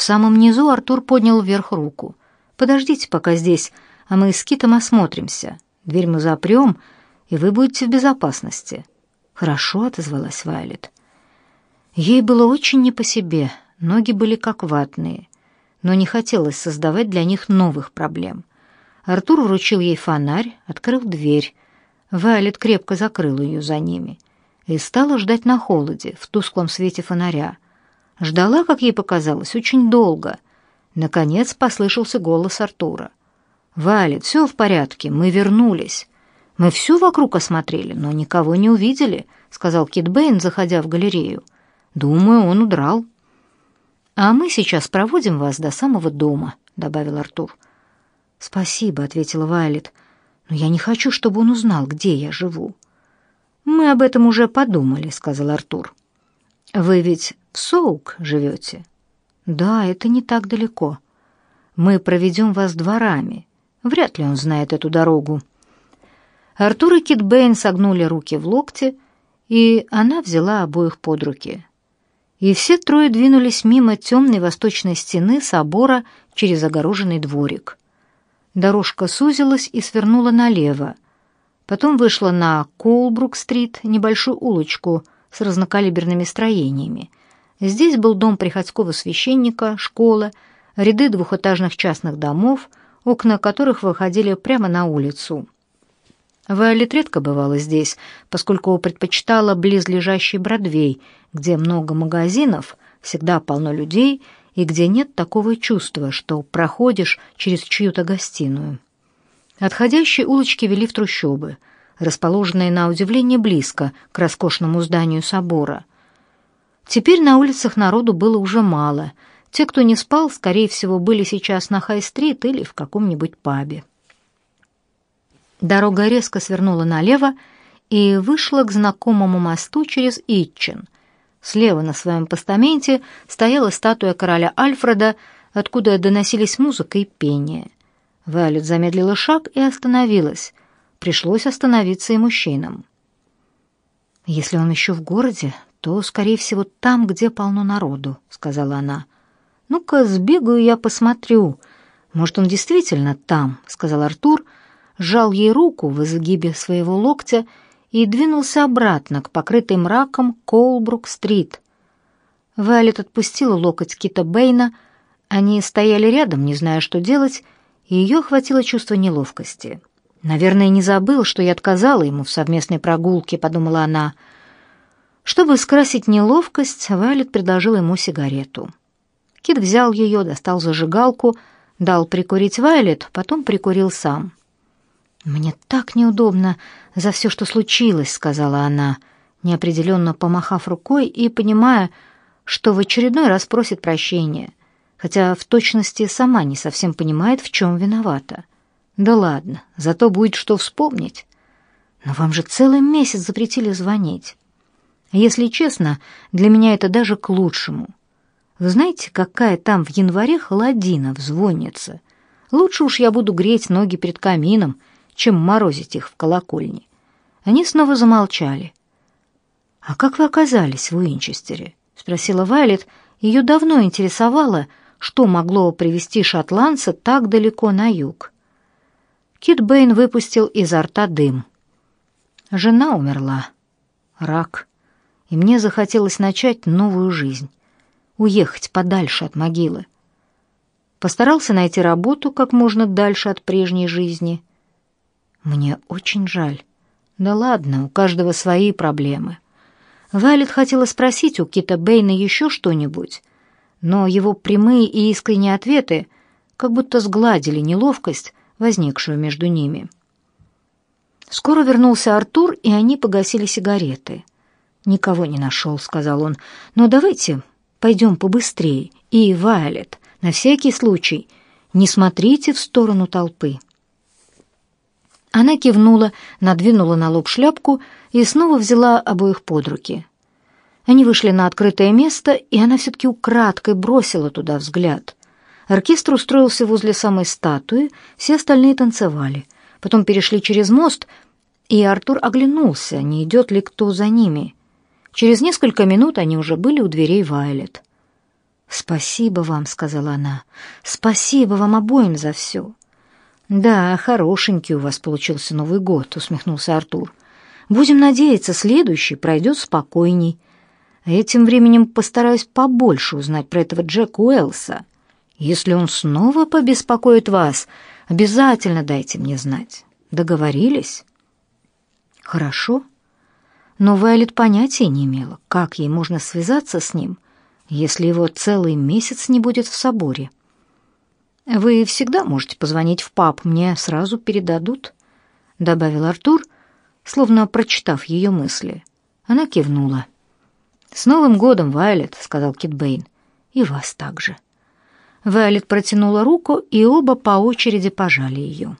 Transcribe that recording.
В самом низу Артур поднял вверх руку. «Подождите пока здесь, а мы с Китом осмотримся. Дверь мы запрем, и вы будете в безопасности». «Хорошо», — отозвалась Вайлет. Ей было очень не по себе, ноги были как ватные, но не хотелось создавать для них новых проблем. Артур вручил ей фонарь, открыл дверь. Вайлет крепко закрыла ее за ними и стала ждать на холоде, в тусклом свете фонаря. Ждала, как ей показалось, очень долго. Наконец послышался голос Артура. «Вайлет, все в порядке, мы вернулись. Мы все вокруг осмотрели, но никого не увидели», — сказал Кит Бэйн, заходя в галерею. «Думаю, он удрал». «А мы сейчас проводим вас до самого дома», — добавил Артур. «Спасибо», — ответила Вайлет, — «но я не хочу, чтобы он узнал, где я живу». «Мы об этом уже подумали», — сказал Артур. «Вы ведь в Соук живете?» «Да, это не так далеко. Мы проведем вас дворами. Вряд ли он знает эту дорогу». Артур и Кит Бэйн согнули руки в локте, и она взяла обоих под руки. И все трое двинулись мимо темной восточной стены собора через огороженный дворик. Дорожка сузилась и свернула налево. Потом вышла на Коулбрук-стрит, небольшую улочку с разнокалиберными строениями. Здесь был дом приходского священника, школа, ряды двухэтажных частных домов, окна которых выходили прямо на улицу. Вайолет редко бывала здесь, поскольку предпочитала близлежащий Бродвей, где много магазинов, всегда полно людей — и где нет такого чувства, что проходишь через чью-то гостиную. Отходящие улочки вели в трущобы, расположенные на удивление близко к роскошному зданию собора. Теперь на улицах народу было уже мало. Те, кто не спал, скорее всего, были сейчас на Хай-стрит или в каком-нибудь пабе. Дорога резко свернула налево и вышла к знакомому мосту через Итчин — Слева на своем постаменте стояла статуя короля Альфреда, откуда доносились музыка и пение. Вайлет замедлила шаг и остановилась. Пришлось остановиться и мужчинам. «Если он еще в городе, то, скорее всего, там, где полно народу», — сказала она. «Ну-ка, сбегаю я посмотрю. Может, он действительно там», — сказал Артур, сжал ей руку в изгибе своего локтя и двинулся обратно к покрытой мраком Коулбрук-стрит. Вайлет отпустила локоть Кита Бэйна, они стояли рядом, не зная, что делать, и ее охватило чувство неловкости. «Наверное, не забыл, что я отказала ему в совместной прогулке», — подумала она. Чтобы скрасить неловкость, Вайлет предложила ему сигарету. Кит взял ее, достал зажигалку, дал прикурить Вайлет, потом прикурил сам. «Мне так неудобно за все, что случилось», — сказала она, неопределенно помахав рукой и понимая, что в очередной раз просит прощения, хотя в точности сама не совсем понимает, в чем виновата. «Да ладно, зато будет что вспомнить. Но вам же целый месяц запретили звонить. Если честно, для меня это даже к лучшему. Вы знаете, какая там в январе холодина взвонится? Лучше уж я буду греть ноги перед камином, чем морозить их в колокольне. Они снова замолчали. «А как вы оказались в Уинчестере?» — спросила Вайлет. Ее давно интересовало, что могло привести шотландца так далеко на юг. Кит Бэйн выпустил изо рта дым. Жена умерла. Рак. И мне захотелось начать новую жизнь. Уехать подальше от могилы. Постарался найти работу как можно дальше от прежней жизни. Мне очень жаль. Да ладно, у каждого свои проблемы. Вайлет хотела спросить у Кита Бэйна еще что-нибудь, но его прямые и искренние ответы как будто сгладили неловкость, возникшую между ними. Скоро вернулся Артур, и они погасили сигареты. «Никого не нашел», — сказал он. «Но давайте пойдем побыстрее. И, Вайлет, на всякий случай, не смотрите в сторону толпы». Она кивнула, надвинула на лоб шляпку и снова взяла обоих под руки. Они вышли на открытое место, и она все-таки украдкой бросила туда взгляд. Оркестр устроился возле самой статуи, все остальные танцевали. Потом перешли через мост, и Артур оглянулся, не идет ли кто за ними. Через несколько минут они уже были у дверей Вайлет. «Спасибо вам», — сказала она. «Спасибо вам обоим за все». «Да, хорошенький у вас получился Новый год», — усмехнулся Артур. «Будем надеяться, следующий пройдет спокойней. А этим временем постараюсь побольше узнать про этого Джека Уэллса. Если он снова побеспокоит вас, обязательно дайте мне знать. Договорились?» «Хорошо». Но Вайлет понятия не имела, как ей можно связаться с ним — если его целый месяц не будет в соборе. Вы всегда можете позвонить в паб, мне сразу передадут, добавил Артур, словно прочитав ее мысли. Она кивнула. С Новым годом, Вайлет, сказал Кит Бэйн. И вас также. Вайлет протянула руку, и оба по очереди пожали ее.